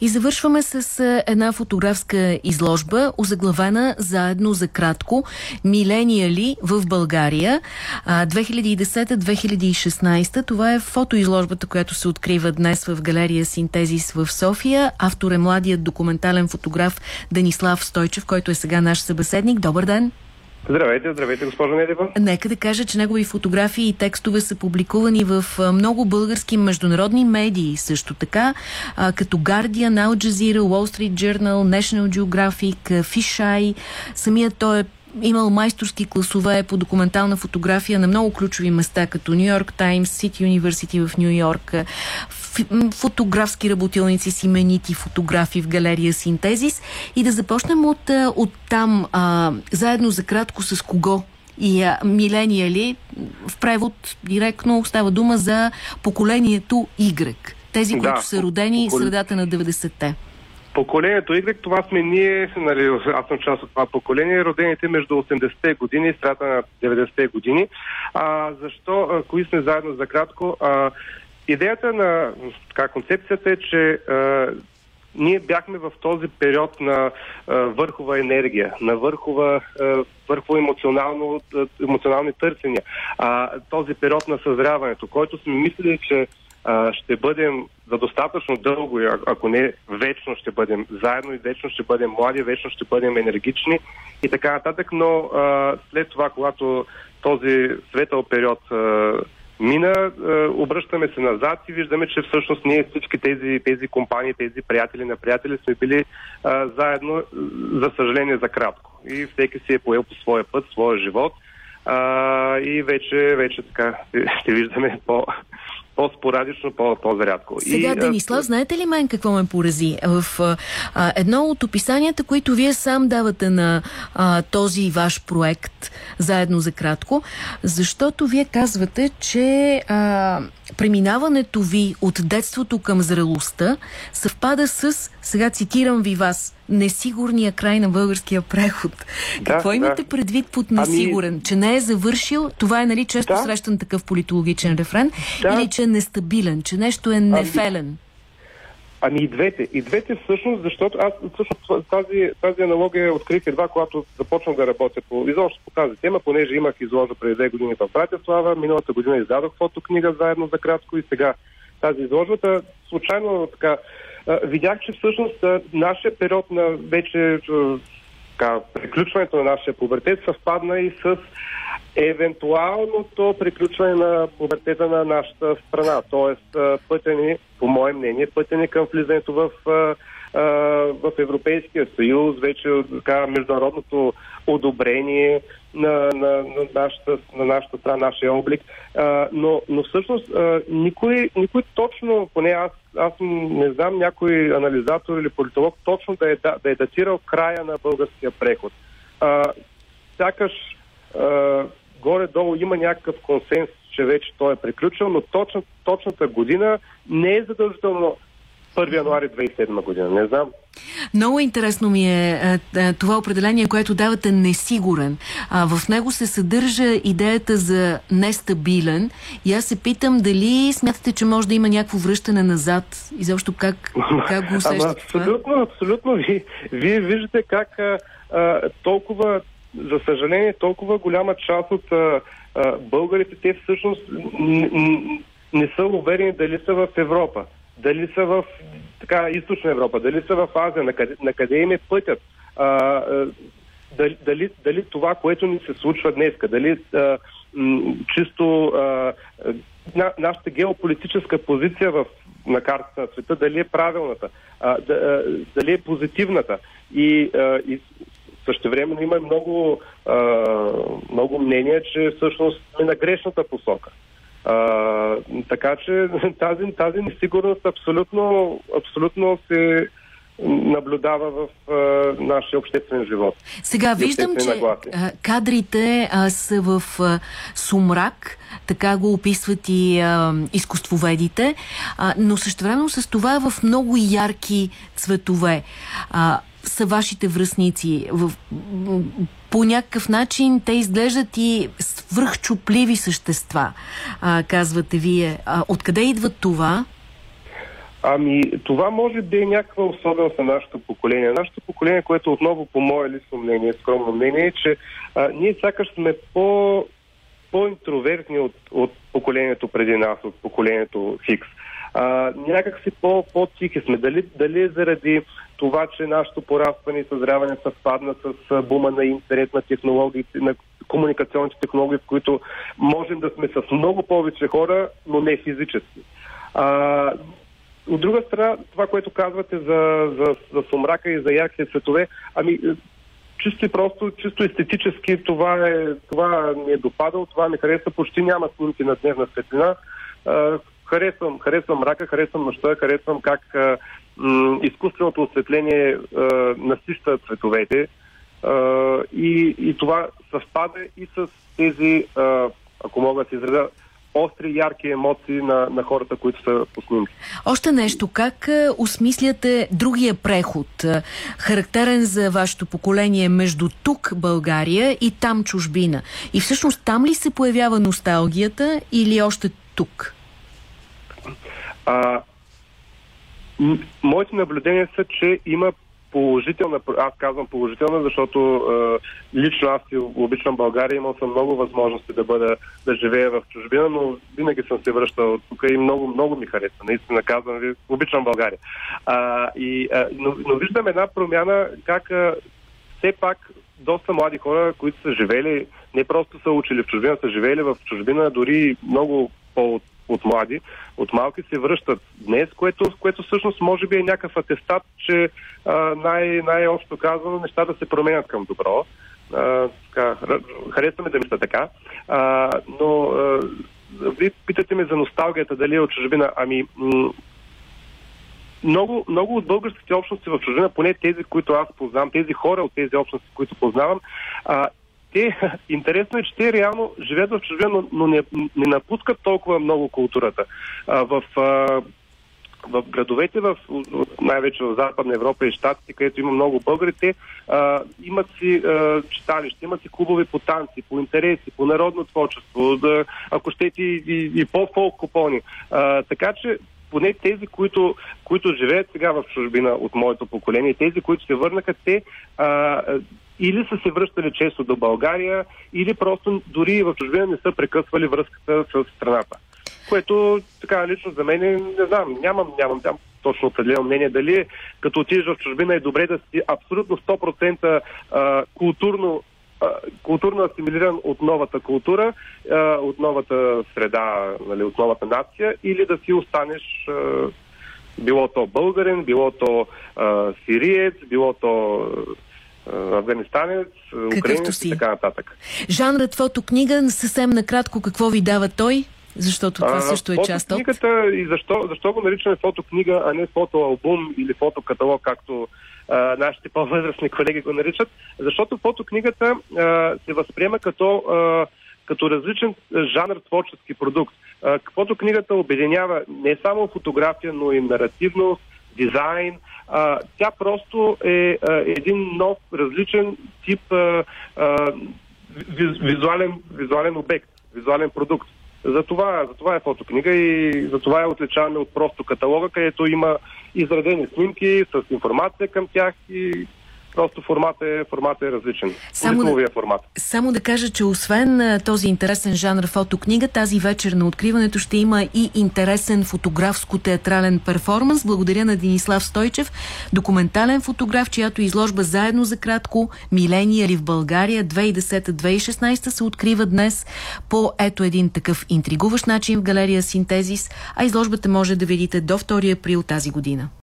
И завършваме с една фотографска изложба, озаглавена заедно за кратко «Миления в България 2010-2016». Това е фотоизложбата, която се открива днес в галерия Синтезис в София. Автор е младият документален фотограф Данислав Стойчев, който е сега наш събеседник. Добър ден! Здравейте, здравейте, госпожо Недева. Нека да кажа, че негови фотографии и текстове са публикувани в много български международни медии също така, като Guardian, Al Jazeera, Wall Street Journal, National Geographic, Fisheye. Самият той е имал майсторски класове по документална фотография на много ключови места, като Нью Йорк Таймс, Сити Университи в Нью Йорк, фотографски работилници с именити фотографии в галерия Синтезис и да започнем от, от там, а, заедно за кратко с кого и а, миления ли, в превод директно става дума за поколението Y. Тези, да, които са родени в средата на 90-те. Поколението Y, това сме ние, нали, аз съм част от това поколение, родените между 80-те години и страта на 90-те години. А, защо? А, кои сме заедно за кратко? А, идеята на така, концепцията е, че а, ние бяхме в този период на а, върхова енергия, на върхова, а, върхово емоционално, емоционални търсения. А, този период на съзряването, който сме мислили, че а, ще бъдем за достатъчно дълго, ако не вечно ще бъдем заедно и вечно ще бъдем млади, вечно ще бъдем енергични и така нататък, но а, след това, когато този светъл период а, мина, обръщаме се назад и виждаме, че всъщност ние всички тези, тези компании, тези приятели на приятели сме били а, заедно, за съжаление, за кратко. И всеки си е поел по своя път, своя живот. А, и вече, вече така ще виждаме по, по-спорадично, по-зарядко. Сега, и, Денислав, знаете ли мен какво ме порази? В а, едно от описанията, които вие сам давате на а, този ваш проект, заедно за кратко, защото вие казвате, че а, преминаването ви от детството към зрелостта съвпада с, сега цитирам ви вас, несигурния край на българския преход. Да, Какво имате да. предвид под ами- несигурен? Ами... Че не е завършил, това е нали често да. срещан такъв политологичен рефрен, да. или че е нестабилен, че нещо е ами- нефелен? Ами... Ами и двете. И двете всъщност, защото аз всъщност тази, тази аналогия открих едва, когато започнах да работя по, изобщо по тази тема, понеже имах изложа преди две години в Братислава, миналата година издадох фотокнига заедно за кратко и сега тази изложбата. Случайно така видях, че всъщност нашия период на вече така, приключването на нашия пубертет съвпадна и с евентуалното приключване на пубертета на нашата страна. Тоест, пътя ни, по мое мнение, пътя ни към влизането в в Европейския съюз, вече така, международното одобрение на, на, на, нашата, на нашата страна, нашия облик. А, но, но всъщност а, никой, никой точно, поне аз, аз не знам някой анализатор или политолог, точно да е, да, да е датирал края на българския преход. А, сякаш а, горе-долу има някакъв консенсус, че вече той е приключил, но точно, точната година не е задължително 1 януари 2007 година. Не знам. Много интересно ми е, е, е това определение, което давате несигурен. А, в него се съдържа идеята за нестабилен и аз се питам дали смятате, че може да има някакво връщане назад и защо как, как го усещате Абсолютно, абсолютно. Вие, вие виждате как а, а, толкова, за съжаление, толкова голяма част от а, а, българите, те всъщност не са уверени дали са в Европа дали са в така, източна Европа, дали са в Азия, на къде, на къде им е пътят. А, дали, дали, дали това, което ни се случва днес, дали а, м, чисто а, на, нашата геополитическа позиция в, на картата на света, дали е правилната, а, да, а, дали е позитивната. И, а, и същевременно има много, а, много мнения, че всъщност сме на грешната посока. А, така че тази, тази несигурност абсолютно, абсолютно се наблюдава в а, нашия обществен живот. Сега виждам, че а, кадрите а, са в а, сумрак, така го описват и а, изкуствоведите, а, но същевременно с това е в много ярки цветове. А, са вашите връзници? В, по някакъв начин те изглеждат и свръхчупливи същества, а, казвате вие. А, откъде идват това? Ами, това може би е някаква особеност на нашето поколение. Нашето поколение, което отново по мое лично мнение, скромно мнение, е, че а, ние сякаш сме по, по-интровертни от, от поколението преди нас, от поколението Хикс. А, някак си по, по-тихи сме. Дали, дали заради това, че нашето порастване и съзряване съвпадна с бума на интернет, на технологиите, на комуникационните технологии, в които можем да сме с много повече хора, но не физически. А, от друга страна, това, което казвате за, за, за сумрака и за ярките цветове, ами чисто и просто, чисто естетически това, е, това ми е допадало, това ми хареса. Почти няма снимки на дневна светлина. Харесвам, харесвам мрака, харесвам нощта, харесвам как м- изкуственото осветление а, насища цветовете. А, и, и това съвпада и с тези, а, ако мога да се изреда, остри, ярки емоции на, на хората, които са по снимки. Още нещо. Как осмисляте другия преход, характерен за вашето поколение между тук България и там чужбина? И всъщност там ли се появява носталгията или още тук? А, моите наблюдения са, че има положителна, аз казвам положителна, защото е, лично аз си обичам България, имал съм много възможности да бъда, да живея в чужбина, но винаги съм се връщал тук и много, много ми харесва. Наистина казвам ви, обичам България. А, и, а, но, но виждам една промяна, как а, все пак доста млади хора, които са живели, не просто са учили в чужбина, са живели в чужбина, дори много по от млади, от малки се връщат днес, което, което всъщност може би е някакъв атестат, че а, най- най-общо казано нещата се променят към добро. А, така, харесваме да мисля така. А, но а, вие питате ме за носталгията, дали е от чужбина. Ами, м- много, много от българските общности в чужбина, поне тези, които аз познавам, тези хора от тези общности, които познавам, а, те, интересно е, че те реално живеят в чужбина, но, но не, не напускат толкова много културата. А, в, а, в градовете, в, най-вече в Западна Европа и Штатите, където има много българи, те а, имат си а, читалища, имат си клубове по танци, по интереси, по народно творчество, да, ако щете и, и, и по-фолк купони. А, така че поне тези, които, които живеят сега в чужбина от моето поколение, тези, които се върнаха, те а, или са се връщали често до България, или просто дори в чужбина не са прекъсвали връзката с страната. Което така лично за мен, не знам, нямам, нямам, нямам точно определено мнение дали като отидеш в чужбина е добре да си абсолютно 100% а, културно културно асимилиран от новата култура, от новата среда, нали, от новата нация, или да си останеш било то българин, било то сириец, било то афганистанец, украинец и така нататък. Жанрът фотокнига, съвсем накратко, какво ви дава той? Защото това а, също е част от... и защо, защо го наричаме фотокнига, а не фотоалбум или фотокаталог, както а, нашите по-възрастни колеги го наричат? Защото фотокнигата а, се възприема като, а, като различен жанр творчески продукт. А, фотокнигата обединява не само фотография, но и наративност, дизайн. А, тя просто е а, един нов, различен тип а, а, визуален, визуален обект, визуален продукт. За това, за това е фотокнига и за това е отличаване от просто каталога, където има изредени снимки с информация към тях и Просто формат е, формат е различен. Само да, формат. само да кажа, че освен този интересен жанр фотокнига, тази вечер на откриването ще има и интересен фотографско-театрален перформанс. Благодаря на Денислав Стойчев, документален фотограф, чиято изложба заедно за кратко Милениали в България 2010-2016 се открива днес по ето един такъв интригуващ начин в галерия Синтезис, а изложбата може да видите до 2 април тази година.